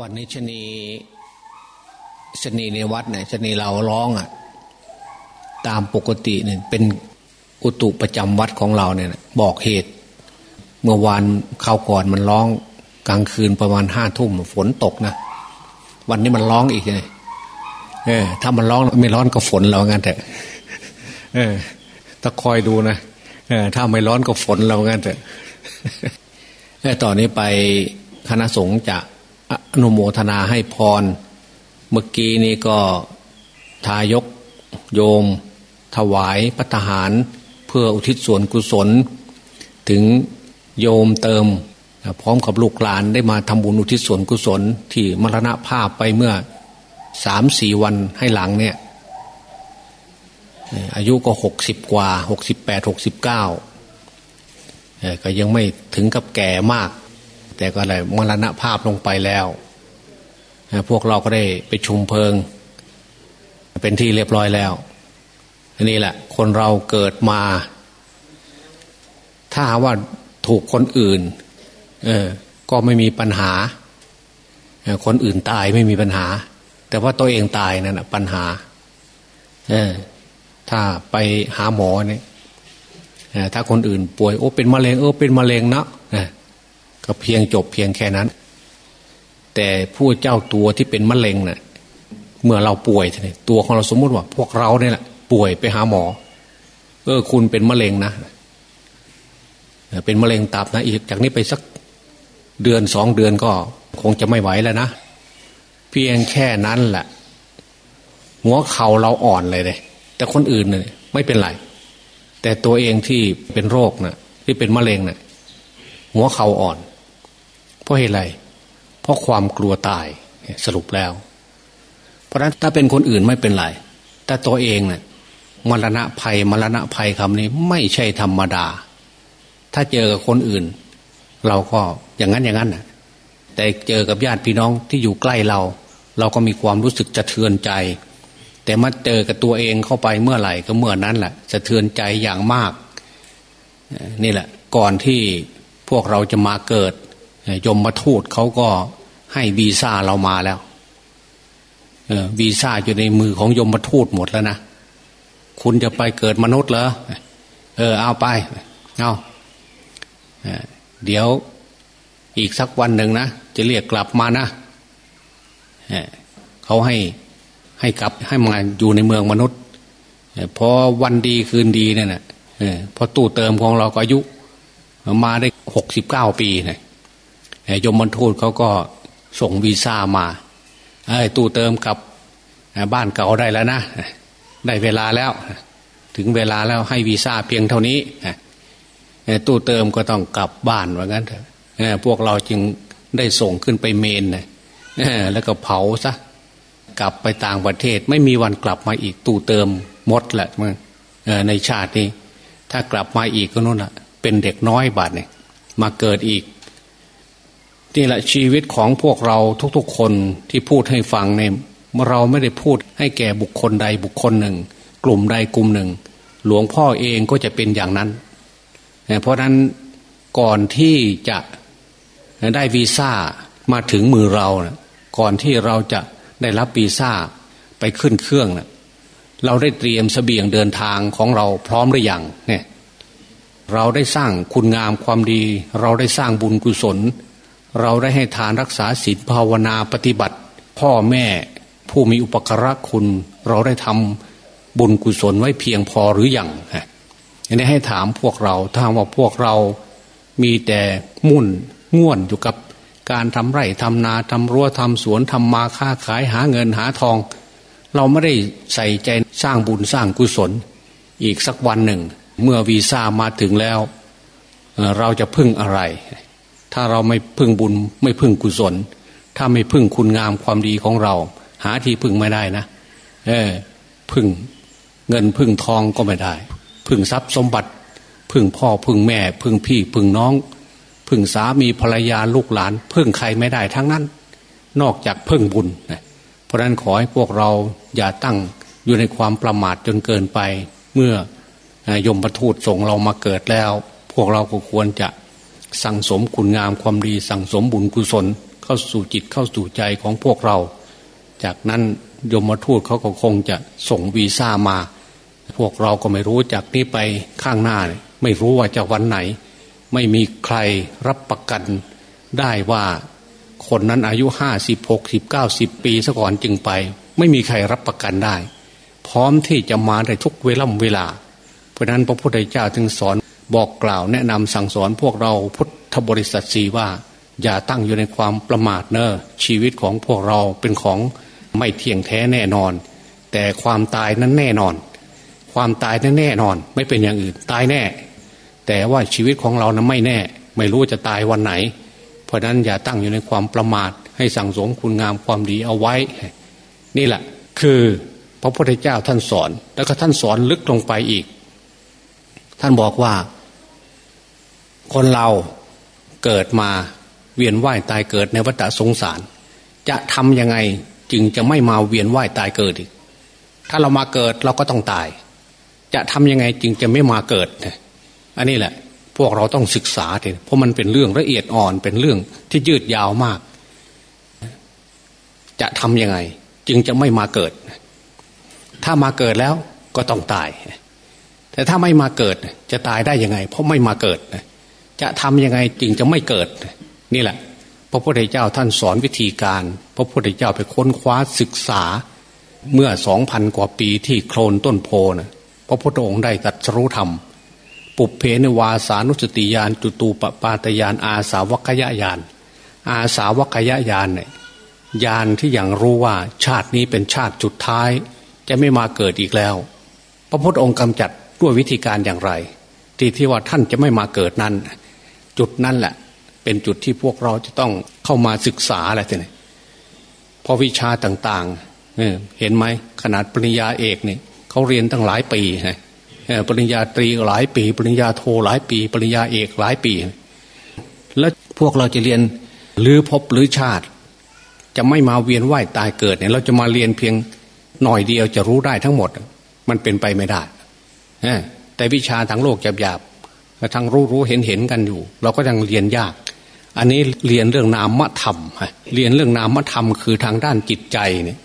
วันนี้ชนีชนีในวัดเนี่ยชนีเราร้องอะ ตามปกติเนี่ยเป็นอุตุประจำวัดของเราเนี่ยบอกเหตุ เมื่อวานเข้าก่อนมันร้องกลางคืนประมาณห้าทุ่มฝนตกนะวันนี้มันร้องอีกเลยเออ ถ้ามันร้องไม่ร้อนก็ฝนเรางั้นแต่เออถ้าคอยดูนะเออ ถ้าไม่ร้อนก็ฝนเรางั้นแต่ต่อนนี้ไปคณะสงฆ์จะ อนุโมทนาให้พร เมื่อกี้นี้ก็ทายกโยม ถวายพัฒหาร เพื่ออุทิศส่วนกุศล ถึงโยมเติม พร้อมกับลูกหลานได้มาทำบุญอุทิศส่วนกุศล ที่มรณภาพไปเมื่อสามสี่วันให้หลังเนี่ยอายุก็หกสิบกว่าหกสิบแปดหกสิบเก้าก็ยังไม่ถึงกับแก่มาก แต่ก็อะไรมรณภาพลงไปแล้ว พวกเราก็ได้ไปชุมเพลิง เป็นที่เรียบร้อยแล้วอันนี้แหละ คนเราเกิดมา ถ้าว่าถูกคนอื่น เออ ก็ไม่มีปัญหา คนอื่นตายไม่มีปัญหา แต่ว่าตัวเองตายนั่นแหะปัญหา เออ ถ้าไปหาหมอเนี่ยถ้าคนอื่นป่วยโอ้เป็นมะเร็งเออเป็นมะเร็งนะ ก็เพียงจบเพียงแค่นั้น แต่ผู้เจ้าตัวที่เป็นมะเร็งเนะ่ะ เมื่อเราป่วยตัวของเราสมมติว่า พวกเราเนี่ยแหละป่วยไปหาหมอ เออคุณเป็นมะเร็งนะเป็นมะเร็งตับนะอีกจากนี้ไปสักเดือนสองเดือนก็คงจะไม่ไหวแล้วนะเพียงแค่นั้นแหละหัวเข่าเราอ่อนเลยเลยแต่คนอื่นเนี่ยไม่เป็นไร แต่ตัวเองที่เป็นโรคนะ่ะ ที่เป็นมะเร็งนะ่ะ หัวเข่าอ่อน เพราะเหตุไร เพราะความกลัวตายสรุปแล้ว เพราะฉะนั้นถ้าเป็นคนอื่นไม่เป็นไร แต่ตัวเองเนะี่ยมรณะภัยมรณะภัยคำนี้ไม่ใช่ธรรมดา ถ้าเจอกับคนอื่น เราก็อย่างนั้นอย่างนั้นนะแต่เจอกับญาติพี่น้องที่อยู่ใกล้เรา เราก็มีความรู้สึกจะเทือนใจ แต่มาเจอกับตัวเองเข้าไปเมื่อไหร่ก็เมื่อนั้นแหละจะเทือนใจอย่างมาก นี่แหละ ก่อนที่พวกเราจะมาเกิด ยมมาทูตเขาก็ให้วีซ่าเรามาแล้ววีซ่าอยู่ในมือของยมมาทูตหมดแล้วนะคุณจะไปเกิดมนุษย์เหรอเออ เอาไป เอาเดี๋ยวอีกสักวันหนึ่งนะ จะเรียกกลับมานะเขาให้ให้กลับให้มาอยู่ในเมืองมนุษย์พอวันดีคืนดีเนี่ยนะพอตู้เติมของเราก็อายุ มาได้หกสิบเก้าปีเนี่ย ยมบรรทูตเขาก็ส่งวีซ่ามาไอ้ตู้เติมกับบ้านเก่าได้แล้วนะ ได้เวลาแล้ว ถึงเวลาแล้วให้วีซ่าเพียงเท่านี้ตู้เติมก็ต้องกลับบ้านว่างั้นเถอะพวกเราจึงได้ส่งขึ้นไปเมนนะแล้วก็เผาซะกลับไปต่างประเทศ ไม่มีวันกลับมาอีกตู้เติมหมดแหละมึงในชาตินี้ ถ้ากลับมาอีกก็นู่นแหละเป็นเด็กน้อยบาดเนี่ยมาเกิดอีก นี่แหละชีวิตของพวกเราทุกๆคนที่พูดให้ฟังเนี่ยเราไม่ได้พูดให้แก่บุคคลใดบุคคลหนึ่ง กลุ่มใดกลุ่มหนึ่ง หลวงพ่อเองก็จะเป็นอย่างนั้น เพราะนั้นก่อนที่จะได้วีซ่ามาถึงมือเรานะก่อนที่เราจะได้รับวีซ่าไปขึ้นเครื่องนะเราได้เตรียมสเสบียงเดินทางของเราพร้อมหรือยังเนี่ยเราได้สร้างคุณงามความดี เราได้สร้างบุญกุศล เราได้ให้ทานรักษาศีลภาวนาปฏิบัติ พ่อแม่ผู้มีอุปการะคุณ เราได้ทำบุญกุศลไว้เพียงพอหรืออยังอันนี้ให้ถามพวกเราถ้าว่าพวกเรามีแต่มุ่นง่วนอยู่กับการทำไร่ทำนาทำรั้วทำสวนทำมาค้าขายหาเงินหาทอง เราไม่ได้ใส่ใจสร้างบุญสร้างกุศล อีกสักวันหนึ่ง เมื่อวีซ่ามาถึงแล้ว เราจะพึ่งอะไร ถ้าเราไม่พึ่งบุญไม่พึ่งกุศล ถ้าไม่พึ่งคุณงามความดีของเรา หาที่พึ่งไม่ได้นะเออพึ่งเงินพึ่งทองก็ไม่ได้ พึ่งทรัพย์สมบัติ พึ่งพ่อพึ่งแม่ พึ่งพี่พึ่งน้อง พึ่งสามีภรรยาลูกหลาน พึ่งใครไม่ได้ทั้งนั้น นอกจากพึ่งบุญเพราะนั้นขอให้พวกเราอย่าตั้งอยู่ในความประมาทจนเกินไป เมื่อยมประทูตส่งเรามาเกิดแล้ว พวกเราก็ควรจะ สั่งสมคุณงามความดี สั่งสมบุญกุศล เข้าสู่จิตเข้าสู่ใจของพวกเรา จากนั้นยมทูตเขาก็คงจะส่งวีซ่ามา พวกเราก็ไม่รู้จากนี้ไปข้างหน้า ไม่รู้ว่าจะวันไหน ไม่มีใครรับประกันได้ว่าคนนั้นอายุห้าสิบหกสิบเก้าสิบปีซะก่อนจึงไป ไม่มีใครรับประกันได้ พร้อมที่จะมาในทุกเวล่ำเวลา เพราะนั้นพระพุทธเจ้าจึงสอน บอกกล่าวแนะนำสั่งสอนพวกเราพุทธบริษัทสีว่า อย่าตั้งอยู่ในความประมาทเนอชีวิตของพวกเราเป็นของไม่เที่ยงแท้แน่นอน แต่ความตายนั้นแน่นอน ความตายนั้นแน่นอน ไม่เป็นอย่างอื่น ตายแน่ แต่ว่าชีวิตของเรานั้นไม่แน่ ไม่รู้จะตายวันไหน เพราะนั้นอย่าตั้งอยู่ในความประมาท ให้สั่งสมคุณงามความดีเอาไว้ นี่แหละ คือพระพุทธเจ้าท่านสอน แล้วก็ท่านสอนลึกลงไปอีก ท่านบอกว่า คนเราเกิดมาเวียนว่ายตายเกิดในวัฏสงสาร จะทำยังไงจึงจะไม่มาเวียนว่ายตายเกิดอีก ถ้าเรามาเกิดเราก็ต้องตาย จะทำยังไงจึงจะไม่มาเกิด อันนี้แหละ พวกเราต้องศึกษาเถอะเพราะมันเป็นเรื่องละเอียดอ่อนเป็นเรื่องที่ยืดยาวมาก จะทำยังไง จึงจะไม่มาเกิด ถ้ามาเกิดแล้วก็ต้องตาย แต่ถ้าไม่มาเกิดจะตายได้ยังไง เพราะไม่มาเกิดจะทำยังไงจึงจะไม่เกิด นี่แหละ พระพุทธเจ้าท่านสอนวิธีการ พระพุทธเจ้าไปค้นคว้าศึกษา เมื่อสองพันกว่าปีที่โคลนต้นโพนะพระพุทธองค์ได้ตรัสรู้ธรรม ปุเพนวาสานุสติยานจุตูปปาตยานอาสาวัคยายาน อาสาวัคยายานเนี่ยยานที่อย่างรู้ว่าชาตินี้เป็นชาติจุดท้าย จะไม่มาเกิดอีกแล้ว พระพุทธองค์กำจัด ด้วยวิธีการอย่างไร ที่ที่ว่าท่านจะไม่มาเกิดนั้น จุดนั้นแหละ เป็นจุดที่พวกเราจะต้องเข้ามาศึกษาอะไรทีนี้พอวิชาต่างๆเเห็นไหมขนาดปริญญาเอกเนี่ยเขาเรียนตั้งหลายปีนะปริญญาตรีหลายปี ปริญญาโทหลายปี ปริญญาเอกหลายปี แล้วพวกเราจะเรียนหรือพบหรือชาติ จะไม่มาเวียนว่ายตายเกิดเนี่ย เราจะมาเรียนเพียงหน่อยเดียวจะรู้ได้ทั้งหมด มันเป็นไปไม่ได้ แต่วิชาทางโลกหยาบๆทางรู้รู้เห็นเห็นกันอยู่ เราก็ยังเรียนยาก อันนี้เรียนเรื่องนามธรรมเรียนเรื่องนามธรรมคือทางด้านจิตใจเนี่ย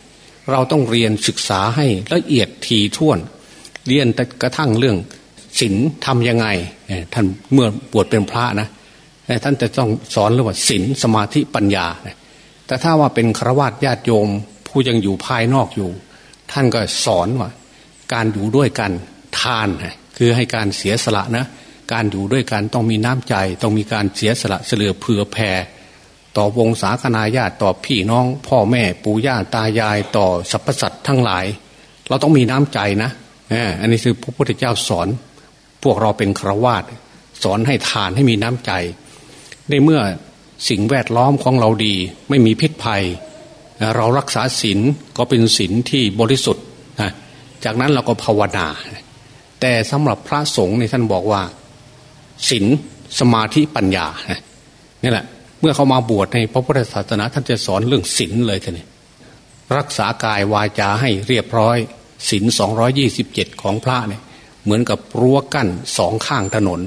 เราต้องเรียนศึกษาให้ละเอียดทีท่วน เรียนกระทั่งเรื่องศีลทำยังไงท่านเมื่อบวชเป็นพระนะท่านจะต้องสอนเรื่องว่าศีลสมาธิปัญญา แต่ถ้าว่าเป็นฆรวาสญาติโยมผู้ยังอยู่ภายนอกอยู่ ท่านก็สอนว่า การอยู่ด้วยกัน ทานคือให้การเสียสละนะ การอยู่ด้วยกันต้องมีน้ำใจ ต้องมีการเสียสละเสลือเผื่อแผ่ต่อวงศาคณาญาติต่อพี่น้อง พ่อแม่ปู่ย่าตายายต่อสรรพสัตว์ทั้งหลาย เราต้องมีน้ำใจนะอันนี้คือพระพุทธเจ้าสอน พวกเราเป็นครวาตสอนให้ทานให้มีน้ำใจ ในเมื่อสิ่งแวดล้อมของเราดีไม่มีพิษภัย เรารักษาศีลก็เป็นศีลที่บริสุทธิ์จากนั้นเราก็ภาวนา แต่สำหรับพระสงฆ์ในท่านบอกว่าศีลสมาธิปัญญานี่แหละ เมื่อเขามาบวชในพระพุทธศาสนา ท่านจะสอนเรื่องศีลเลยท่านรักษากายวาจาให้เรียบร้อยศีลสองยี่สิบเจ็ดของพระเนี่ยเหมือนกับรั้วกั้นสองข้างถนน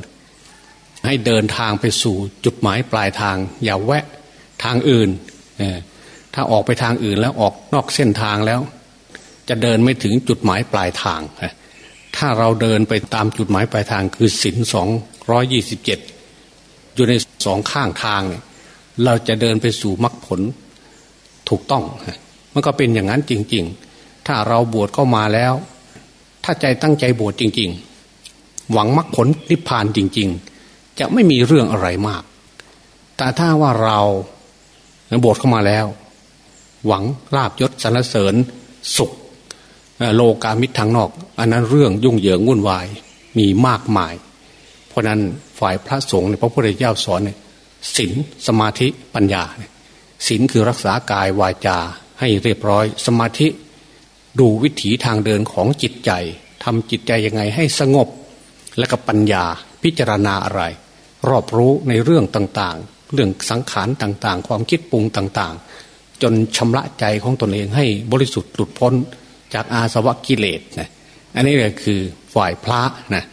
ให้เดินทางไปสู่จุดหมายปลายทาง อย่าแวะทางอื่น ถ้าออกไปทางอื่นแล้วออกนอกเส้นทางแล้ว จะเดินไม่ถึงจุดหมายปลายทาง ถ้าเราเดินไปตามจุดหมายปลายทางคือศีลสองร้อยยี่สิบเจ็ดอยู่ในสองข้างทางเนี่ยเราจะเดินไปสู่มรรคผลถูกต้อง มันก็เป็นอย่างนั้นจริง ๆ ถ้าเราบวชเข้ามาแล้ว ถ้าใจตั้งใจบวชจริง ๆ หวังมรรคผลนิพพานจริง ๆ จะไม่มีเรื่องอะไรมาก แต่ถ้าว่าเราบวชเข้ามาแล้ว หวังลาบยศสรรเสริญสุข โลกามิตรทางนอก อันนั้นเรื่องยุ่งเหยิงวุ่นวายมีมากมาย เพราะนั้นฝ่ายพระสงฆ์ในพระพุทธเจ้าสอนเนี่ยศีลสมาธิปัญญาศีลคือรักษากายวาจาให้เรียบร้อย สมาธิดูวิถีทางเดินของจิตใจทำจิตใจยังไงให้สงบ และกับปัญญาพิจารณาอะไร รอบรู้ในเรื่องต่างๆ เรื่องสังขารต่างๆ ความคิดปรุงต่างๆ จนชำระใจของตนเองให้บริสุทธิ์หลุดพ้น จากอาสวะกิเลสนะอันนี้ก็คือฝ่ายพระนะ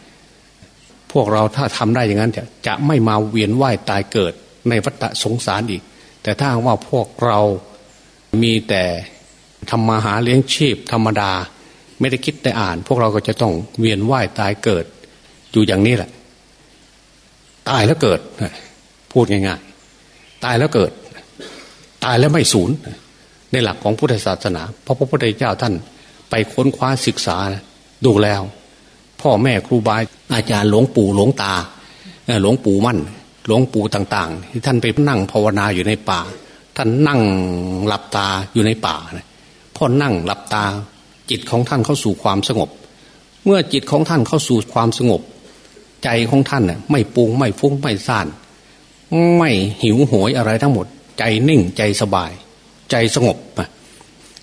พวกเราถ้าทำได้อย่างนั้นจะจะไม่มาเวียนว่ายตายเกิดในวัฏสงสารอีก แต่ถ้าว่าพวกเรามีแต่ทำมาหาเลี้ยงชีพธรรมดา ไม่ได้คิดได้อ่าน พวกเราก็จะต้องเวียนว่ายตายเกิด อยู่อย่างนี้แหละ ตายแล้วเกิด พูดง่ายๆ ตายแล้วเกิด ตายแล้วไม่สูญในหลักของพุทธศาสนา เพราะพระพุทธเจ้าท่าน ไปค้นคว้าศึกษาดูแล้ว พ่อแม่ครูบาอาจารย์หลวงปู่หลวงตาหลวงปู่มั่น หลวงปู่ต่างๆ ที่ท่านไปนั่งภาวนาอยู่ในป่า ท่านนั่งหลับตาอยู่ในป่าพอนั่งหลับตา จิตของท่านเข้าสู่ความสงบ เมื่อจิตของท่านเข้าสู่ความสงบ ใจของท่านน่ะไม่ปุงไม่ฟุ้งไม่ซ่าน ไม่หิวโหยอะไรทั้งหมด ใจนิ่งใจสบาย ใจสงบ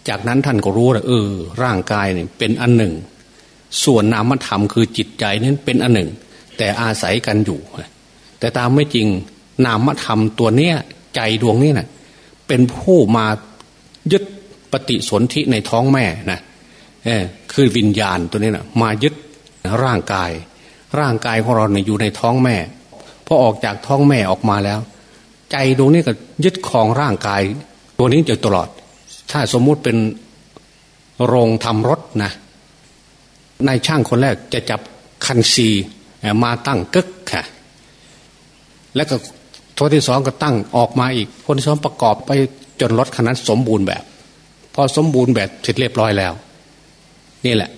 จากนั้นท่านก็รู้ว่าเออ ร่างกายเนี่ยเป็นอันหนึ่ง ส่วนนามธรรมคือจิตใจนั้นเป็นอันหนึ่ง แต่อาศัยกันอยู่ แต่ตามไม่จริงนามธรรมตัวเนี้ยใจดวงนี้นะ่ะเป็นผู้มายึดปฏิสนธิในท้องแม่นะเออคือวิญญาณตัวนี้นะมายึดร่างกาย ร่างกายของเราเนี่ยอยู่ในท้องแม่พอออกจากท้องแม่ออกมาแล้ว ใจดวงนี้ก็ยึดครองร่างกาย ตัวนี้อยู่ตลอด ถ้าสมมุติเป็นโรงทำรถนะนายช่างคนแรกจะจับคันซีมาตั้งกึกค่ะ แล้วก็ตัวที่สองก็ตั้งออกมาอีก คนที่สองประกอบไปจนรถคันนั้นสมบูรณ์แบบ พอสมบูรณ์แบบเสร็จเรียบร้อยแล้ว นี่แหละ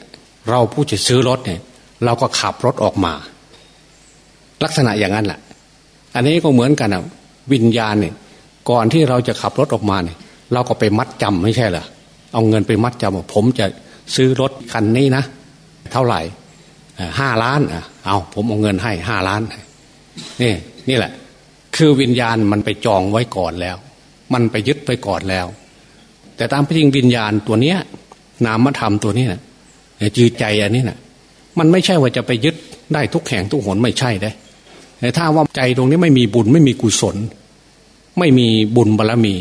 เราผู้จะซื้อรถเนี่ย เราก็ขับรถออกมา ลักษณะอย่างนั้นแหละอันนี้ก็เหมือนกันอะ วิญญาณเนี่ย ก่อนที่เราจะขับรถออกมาเนี่ย เราก็ไปมัดจำไม่ใช่เหรอเอาเงินไปมัดจำว่าผมจะซื้อรถคันนี้นะ เท่าไหร่ห้าล้านอะเอาผมเอาเงินให้ห้าล้านนี่นี่แหละ คือวิญญาณมันไปจองไว้ก่อนแล้ว มันไปยึดไปก่อนแล้ว แต่ตามจริงวิญญาณตัวเนี้ย นามธรรมตัวนี้นะจือใจอันนี้นะมันไม่ใช่ว่าจะไปยึดได้ทุกแห่งทุกหนไม่ใช่ได้แต่ถ้าว่าใจตรงนี้ไม่มีบุญไม่มีกุศล ไม่มีบุญบารรมี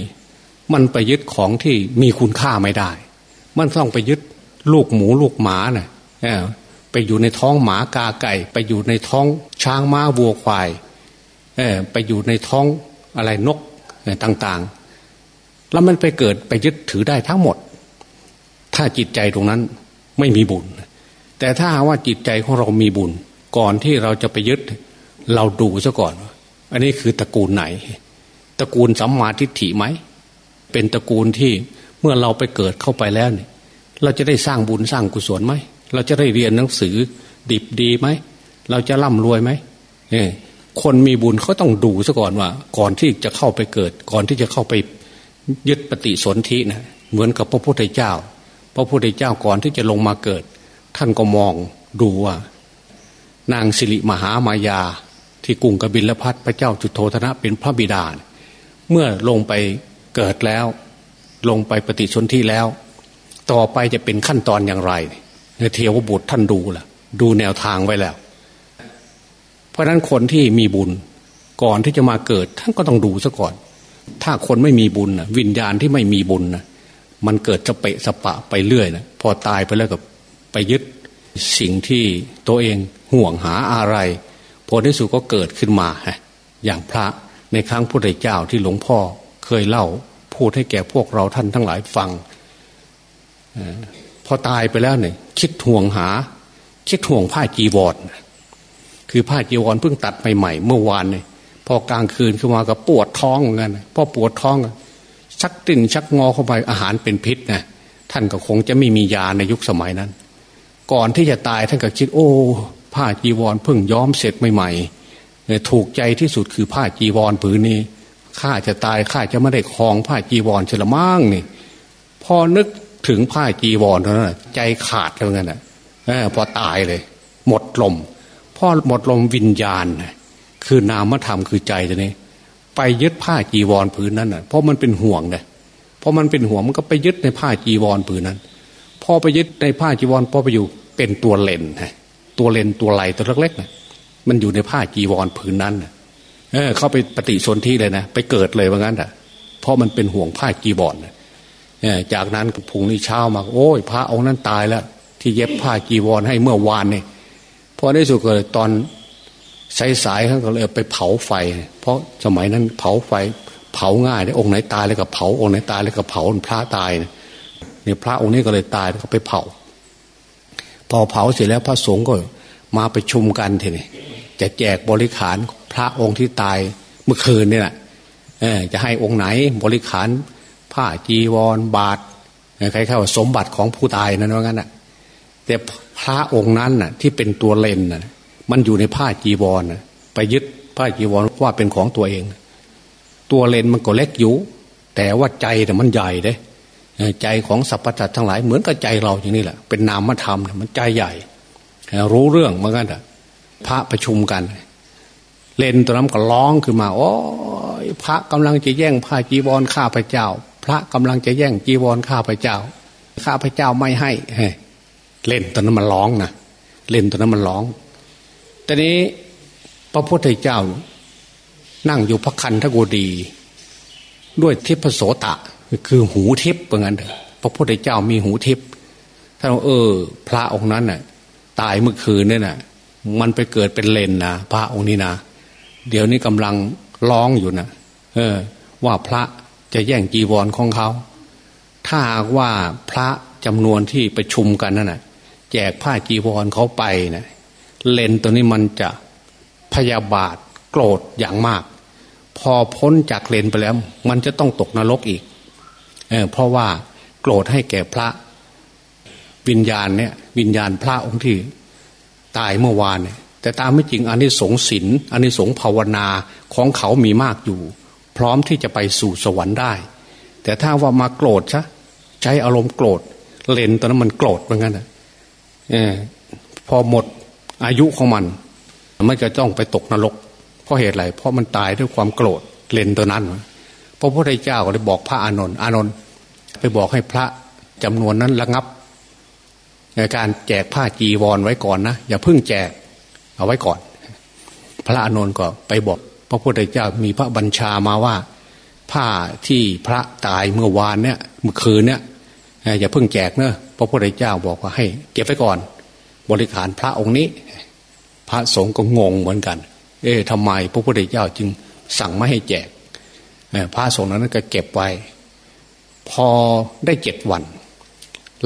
มันไปยึดของที่มีคุณค่าไม่ได้ มันต้องไปยึดลูกหมูลูกหมาเนะ่ยไปอยู่ในท้องหมากาไก่ ไปอยู่ในท้องช้างม้าวัวควายไปอยู่ในท้องอะไรนกต่างๆ แล้วมันไปเกิดไปยึดถือได้ทั้งหมด ถ้าจิตใจตรงนั้นไม่มีบุญ แต่ถ้าว่าจิตใจของเรามีบุญ ก่อนที่เราจะไปยึด เราดูซะก่อน อันนี้คือตระกูลไหน ตระกูลสัมมาทิฏฐิไหม เป็นตระกูลที่เมื่อเราไปเกิดเข้าไปแล้วเนี่ยเราจะได้สร้างบุญสร้างกุศลไหม เราจะได้เรียนหนังสือดิบดีไหม เราจะร่ำรวยไหมเนี่ยคนมีบุญเขาต้องดูซะก่อนว่า ก่อนที่จะเข้าไปเกิด ก่อนที่จะเข้าไปยึดปฏิสนธินะเหมือนกับพระพุทธเจ้า พระพุทธเจ้าก่อนที่จะลงมาเกิด ท่านก็มองดูว่า นางสิริมหามายา ที่กรุงกบิลพัทพระเจ้าจุโธธนะเป็นพระบิดา เมื่อลงไป เกิดแล้ว ลงไปปฏิสนธิแล้ว ต่อไปจะเป็นขั้นตอนอย่างไรเทวบุตรท่านดูล่ะ ดูแนวทางไว้แล้ว เพราะนั้นคนที่มีบุญก่อนที่จะมาเกิด ท่านก็ต้องดูซะก่อน ถ้าคนไม่มีบุญนะวิญญาณที่ไม่มีบุญนะมันเกิดจะเปะสปะไปเรื่อยนะพอตายไปแล้วก็ไปยึดสิ่งที่ตัวเองห่วงหาอะไรผลที่สุดก็เกิดขึ้นมาฮะอย่างพระในครั้งพุทธเจ้าที่หลวงพ่อ เคยเล่าพูดให้แก่พวกเราท่านทั้งหลายฟังพอตายไปแล้วเนี่ย คิดห่วงหา คิดห่วงผ้าจีวรคือผ้าจีวรเพิ่งตัดใหม่ๆเมื่อวานเนี่ยพอกลางคืนขึ้นมาก็ปวดท้องเหมือนกันพอปวดท้องชักติ่นชักงอเข้าไปอาหารเป็นพิษนะท่านก็คงจะไม่มียาในยุคสมัยนั้น ก่อนที่จะตายท่านก็คิด โอ้ผ้าจีวรเพิ่งย้อมเสร็จใหม่ๆถูกใจที่สุดคือผ้าจีวรผืนนี้ ข้าจะตายข้าจะไม่ได้คลองผ้าจีวรเฉลมั่งนี่ พอนึกถึงผ้าจีวรเท่านั้นใจขาดแล้วงั้นอะพอตายเลย หมดลมพอหมดลมวิญญาณ คือนามธรรมคือใจตัวนี้ ไปยึดผ้าจีวรผืนนั้นอะเพราะมันเป็นห่วงเลยเพราะมันเป็นห่วงมันก็ไปยึดในผ้าจีวรผืนนั้น พอไปยึดในผ้าจีวรพอไปอยู่เป็นตัวเลนตัวเลนตัวไหลตัวเล็กๆนะมันอยู่ในผ้าจีวรผืนนั้นนะ เออเข้าไปปฏิสนธิเลยนะไปเกิดเลยว่างั้นอะ เพราะมันเป็นห่วงผ้ากีบอนเนี่ยจากนั้นผุงนี้เช้ามา โอ้ยพระองค์นั้นตายแล้ว ที่เย็บผ้ากีวรให้เมื่อวานเนี่ยพอได้สุดก็ตอนสายสายเขาก็เลยไปเผาไฟ เพราะสมัยนั้นเผาไฟ เผาง่ายเลยองค์ไหนตายแล้วก็เผาองค์ไหนตายแล้วก็เผาพระตายเนี่ยพระองค์นี้ก็เลยตายแล้วก็ไปเผา พอเผาเสร็จแล้วพระสงฆ์ก็มาไปชุมกันทีนี้จะแจกบริขาร ระองค์ที่ตายเมื่อคืนนี่แหละจะให้องค์ไหนบริขารผ้าจีวรบาทใครๆว่าสมบัติของผู้ตายนั่นว่างั้นอะ แต่พระองค์นั้นน่ะ ที่เป็นตัวเลนน่ะ มันอยู่ในผ้าจีวรน่ะ ไปยึดผ้าจีวรว่าเป็นของตัวเอง ตัวเลนมันก็เล็กอยู่แต่ว่าใจแต่มันใหญ่เด้ใจของสัพพะทั้งหลายเหมือนกับใจเราอย่างนี้แหละเป็นนามธรรมมันใจใหญ่ รู้เรื่องเหมือนกันอะพระประชุมกัน เลนตัวนั้นก็ร้องขึ้นมาโอ้ยพระกำลังจะแย่งผ้าจีวรข้าพเจ้า พระกำลังจะแย่งจีวรข้าพเจ้า ข้าพเจ้าไม่ให้เล่นตัวนั้นมันร้องนะเล่นตัวนั้นมันร้องต่นี้พระพุทธเจ้า นั่งอยู่พระคันธกุดี ด้วยทิพโสตะ คือหูทิพย์เป็นงั้นเถอะพระพุทธเจ้ามีหูทิพท่านเออ พระองค์นั้นน่ะ ตายเมื่อคืนเนี่ยน่ะ มันไปเกิดเป็นเลนนะพระองค์นี้นะ เดี๋ยวนี้กำลังร้องอยู่นะเออ ว่าพระจะแย่งจีวรของเขา ถ้าว่าพระจำนวนที่ประชุมกันนั่นนะแจกผ้าจีวรเขาไปนะเลนตัวนี้มันจะพยาบาทโกรธอย่างมาก พอพ้นจากเลนไปแล้ว มันจะต้องตกนรกอีกเเพราะว่าโกรธให้แก่พระวิญญาณเนี่ย วิญญาณพระองค์ที่ตายเมื่อวานเนี่ย แต่ตามไม่จริงอันนี้สงสินอันนี้สงภาวนาของเขามีมากอยู่ พร้อมที่จะไปสู่สวรรค์ได้ แต่ถ้าว่ามาโกรธซะใช้อารมณ์โกรธ เลนตอนนั้นมันโกรธเหมือนกันนะพอหมดอายุของมัน มันจะต้องไปตกนรก เพราะเหตุอะไรเพราะมันตายด้วยความโกรธเลนตัวนั้นพระพุทธเจ้าก็เลยบอกพระอานนท์อานนท์ไปบอกให้พระจำนวนนั้นระงับในการแจกผ้าจีวรไว้ก่อนนะอย่าเพิ่งแจก เอาไว้ก่อน พระอานนท์ก็ไปบอกพระพุทธเจ้ามีพระบัญชามาว่า ผ้าที่พระตายเมื่อวานเนี่ยเมื่อคืนเนี่ยอย่าเพิ่งแจกเนอะพระพุทธเจ้าบอกว่าให้ เก็บไว้ก่อน บริขารพระองค์นี้ พระสงฆ์ก็งงเหมือนกัน เอ๊ะทำไมพระพุทธเจ้าจึงสั่งไม่ให้แจกพระสงฆ์นั้นก็เก็บไว้ พอได้เจ็ดวัน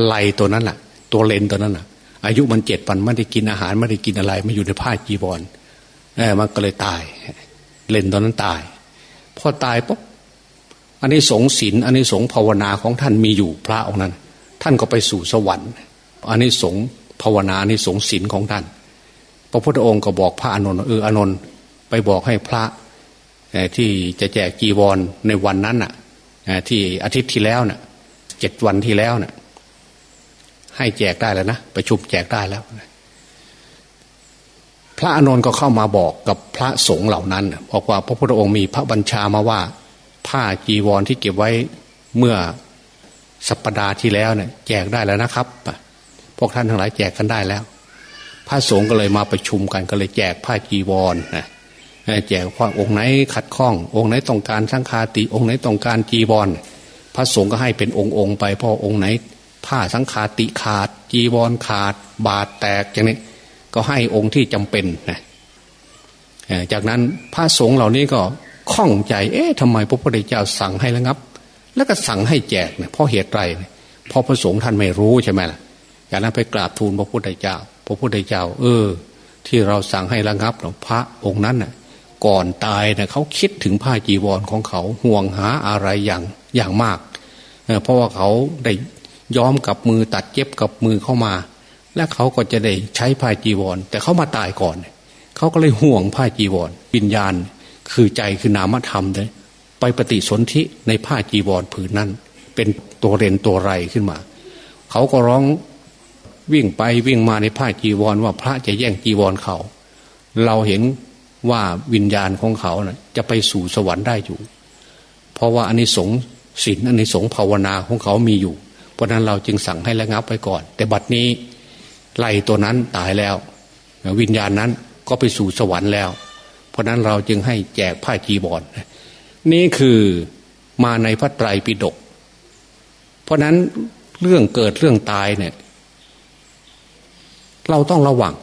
ไลตัวนั้นแหละตัวเลนตัวนั้นแหะ อายุมันเจ็ดวันไม่ได้กินอาหารไม่ได้กินอะไรไม่อยู่ในผ้าจีบอลเออมันก็เลยตาย เล่นตอนนั้นตายพอตายปุ๊บอันนี้สงศีลอันนี้สงภาวนาของท่านมีอยู่พระองค์นั้น ท่านก็ไปสู่สวรรค์อันนี้สงภาวนาอันนี้สงศีลของท่าน พระพุทธองค์ก็บอกพระอานนท์เอออานนท์ไปบอกให้พระที่จะแจกจีวรในวันนั้นน่ะที่อาทิตย์ที่แล้วน่ะเจ็ดวันที่แล้วน่ะ ให้แจกได้แล้วนะประชุมแจกได้แล้ว พระอานนท์ก็เข้ามาบอกกับพระสงฆ์เหล่านั้นบอกว่าพระพุทธองค์มีพระบัญชามาว่า ผ้าจีวรที่เก็บไว้เมื่อสัปดาห์ที่แล้วเนี่ยแจกได้แล้วนะครับพวกท่านทั้งหลายแจกกันได้แล้ว พระสงฆ์ก็เลยมาประชุมกันก็เลยแจกผ้าจีวรนะแจกว่าองค์ไหนขัดข้อง องค์ไหนต้องการสังคาติ องค์ไหนต้องการจีวรพระสงฆ์ก็ให้เป็นองค์องค์ไปพราะองค์ไหน ผ้าสังขาติขาด จีวรขาด บาดแตกอย่างนี้ ก็ให้องค์ที่จำเป็นนะจากนั้นพระสงฆ์เหล่านี้ก็ข้องใจ เอ๊ะทำไมพระพุทธเจ้าสั่งให้ระงับ แล้วก็สั่งให้แจกเนี่ยเพราะเหตุไรเพราะพระสงฆ์ท่านไม่รู้ใช่ไหมล่ะจากนั้นไปกราบทูลพระพุทธเจ้า พระพุทธเจ้า เออ ที่เราสั่งให้ระงับพระองค์นั้นน่ะก่อนตายเนี่ยเขาคิดถึงผ้าจีวรของเขาห่วงหาอะไรอย่างอย่างมากเพราะว่าเขาได้ ย้อมกับมือตัดเย็บกับมือเข้ามา และเขาก็จะได้ใช้ผ้าจีวร แต่เขามาตายก่อน เขาก็เลยห่วงผ้าจีวรวิญญาณ คือใจคือนามธรรมเลยไปปฏิสนธิในผ้าจีวรผืนนั้น เป็นตัวเรนตัวไรขึ้นมา เขาก็ร้องวิ่งไปวิ่งมาในผ้าจีวรว่าพระจะแย่งจีวรเขา เราเห็นว่าวิญญาณของเขานะ่ะจะไปสู่สวรรค์ได้อยู่ เพราะว่าอันนี้สงศีลอันนี้สงภาวนาของเขามีอยู่ ราะนั้นเราจึงสั่งให้ระงับไปก่อน แต่บัดนี้ไล่ตัวนั้นตายแล้ว วิญญาณนั้นก็ไปสู่สวรรค์แล้ว เพราะนั้นเราจึงให้แจกผ้าจีบอลนี่คือมาในพระไตรปิฎกเพราะนั้นเรื่องเกิดเรื่องตายเนี่ยเราต้องระวัง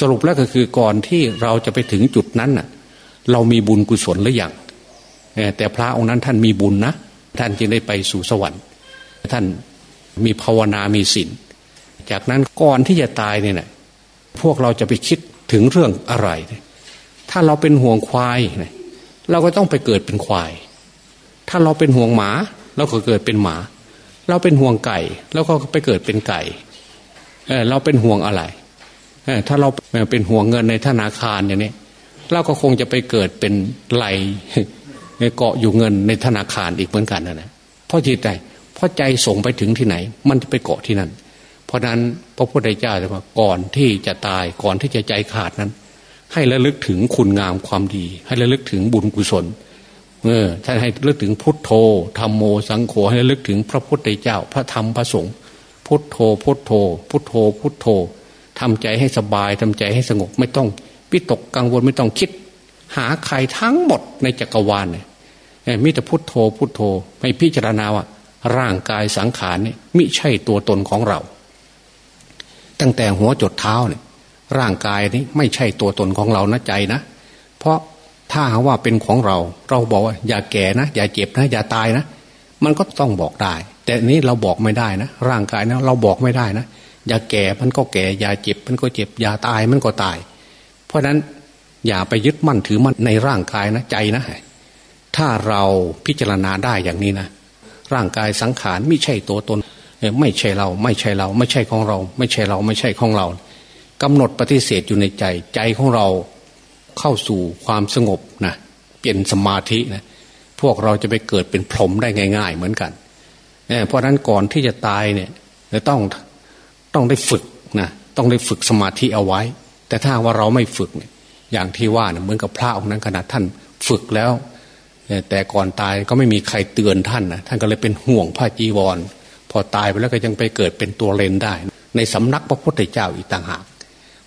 สรุปแล้วก็คือก่อนที่เราจะไปถึงจุดนั้นน่ะ เรามีบุญกุศลหรือยังแต่พระองค์นั้นท่านมีบุญนะ ท่านจึงได้ไปสู่สวรรค์ ท่าน มีภาวนามีศีลจากนั้นก่อนที่จะตายเนี่ยนะพวกเราจะไปคิดถึงเรื่องอะไร ถ้าเราเป็นห่วงควาย เราก็ต้องไปเกิดเป็นควาย ถ้าเราเป็นห่วงหมา เราก็เกิดเป็นหมา เราเป็นห่วงไก่ แล้วก็ไปเกิดเป็นไก่เเราเป็นห่วงอะไรถ้าเราเป็นห่วงเงินในธนาคารอย่างนี้เราก็คงจะไปเกิดเป็นไหลเกาะอยู่เงินในธนาคารอีกเหมือนกันนะนะเพราะจิตใจ ราะใจส่งไปถึงที่ไหน มันจะไปเกาะที่นั่น เพราะนั้นพระพุทธเจ้าจะว่าก่อนที่จะตายก่อนที่จะใจขาดนั้น ให้ระลึกถึงคุณงามความดี ให้ระลึกถึงบุญกุศลเออท่านให้ระลึกถึงพุทโธธรรมโมสังโฆให้ระลึกถึงพระพุทธเจ้า พระธรรมพระสงฆ์พุทโธพุทโธ พุทโธ พุทโธทำใจให้สบายทำใจให้สงบไม่ต้องวิตกกังวลไม่ต้องคิด หาใครทั้งหมดในจักรวาลเนี่ยมิแต่พุทโธพุทโธไม่พิจารณาว่า ร่างกายสังขารนี่มิใช่ตัวตนของเรา ตั้งแต่หัวจดเท้าเนี่ย ร่างกายนี้ไม่ใช่ตัวตนของเรานะใจนะ เพราะถ้าหาว่าเป็นของเรา เราบอกว่าอย่าแก่นะ อย่าเจ็บนะ อย่าตายนะ มันก็ต้องบอกได้ แต่นี้เราบอกไม่ได้นะ ร่างกายนะเราบอกไม่ได้นะ อย่าแก่มันก็แก่ อย่าเจ็บ มันก็เจ็บ อย่าตายมันก็ตาย เพราะนั้นอย่าไปยึดมั่นถือมั่นในร่างกายนะใจนะ ถ้าเราพิจารณาได้อย่างนี้นะ ร่างกายสังขารไม่ใช่ตัวตน ไม่ใช่เรา ไม่ใช่เรา ไม่ใช่ของเรา ไม่ใช่เรา ไม่ใช่ของเรากำหนดปฏิเสธอยู่ในใจใจของเราเข้าสู่ความสงบนะเปลี่ยนสมาธินะพวกเราจะไปเกิดเป็นพรหมได้ง่าย ๆ เหมือนกันเพราะนั้นก่อนที่จะตายเนี่ยจะต้องต้องได้ฝึกนะต้องได้ฝึกสมาธิเอาไว้ แต่ถ้าว่าเราไม่ฝึกเนี่ยอย่างที่ว่านะเหมือนกับพระองค์นั้นขนาดท่านฝึกแล้ว แต่ก่อนตายก็ไม่มีใครเตือนท่านนะท่านก็เลยเป็นห่วงผ้าจีวร พอตายไปแล้วก็ยังไปเกิดเป็นตัวเลนได้ ในสำนักพระพุทธเจ้าอีกต่างหาก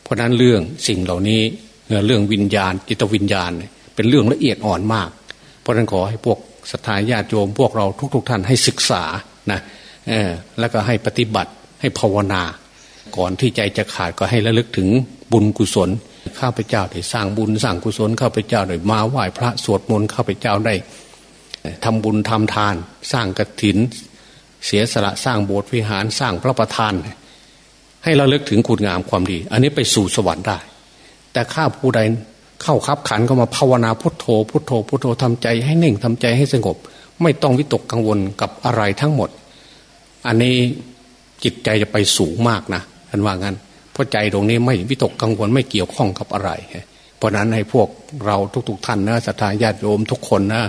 เพราะนั้นเรื่องสิ่งเหล่านี้เรื่องวิญญาณ จิตวิญญาณ เป็นเรื่องละเอียดอ่อนมาก เพราะนั้นขอให้พวกศรัทธาญาติโยมพวกเราทุกๆทท่านให้ศึกษานะแล้วก็ให้ปฏิบัติให้ภาวนา ก่อนที่ใจจะขาดก็ให้ระลึกถึงบุญกุศล ข้าพเจ้าได้สร้างบุญสร้างกุศลข้าพเจ้าได้มาไหว้พระสวดมนต์ข้าพเจ้าได้ทำบุญทำทาน สร้างกระถิน เสียสละสร้างโบสถ์วิหารสร้างพระประธาน ให้เราเลิกถึงคุณงามความดี อันนี้ไปสู่สวรรค์ได้ แต่ข้าผู้ใดเข้าคับขันก็มาภาวนาพุทโธ พุทโธพุทโธทำใจให้เน่งทำใจให้สงบ ไม่ต้องวิตกกังวลกับอะไรทั้งหมด อันนี้จิตใจจะไปสูงมากนะท่านว่างั้น เพราะใจตรงนี้ไม่วิตกกังวลไม่เกี่ยวข้องกับอะไร เพราะนั้นให้พวกเราทุก ๆ ท่านนะศรัทธาญาติโยมทุกคนนะ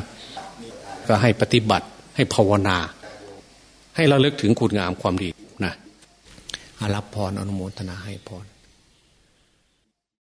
ก็ให้ปฏิบัติให้ภาวนา ให้เราเลิกถึงคุณงามความดีนะรับพรอนุโมทนาให้พร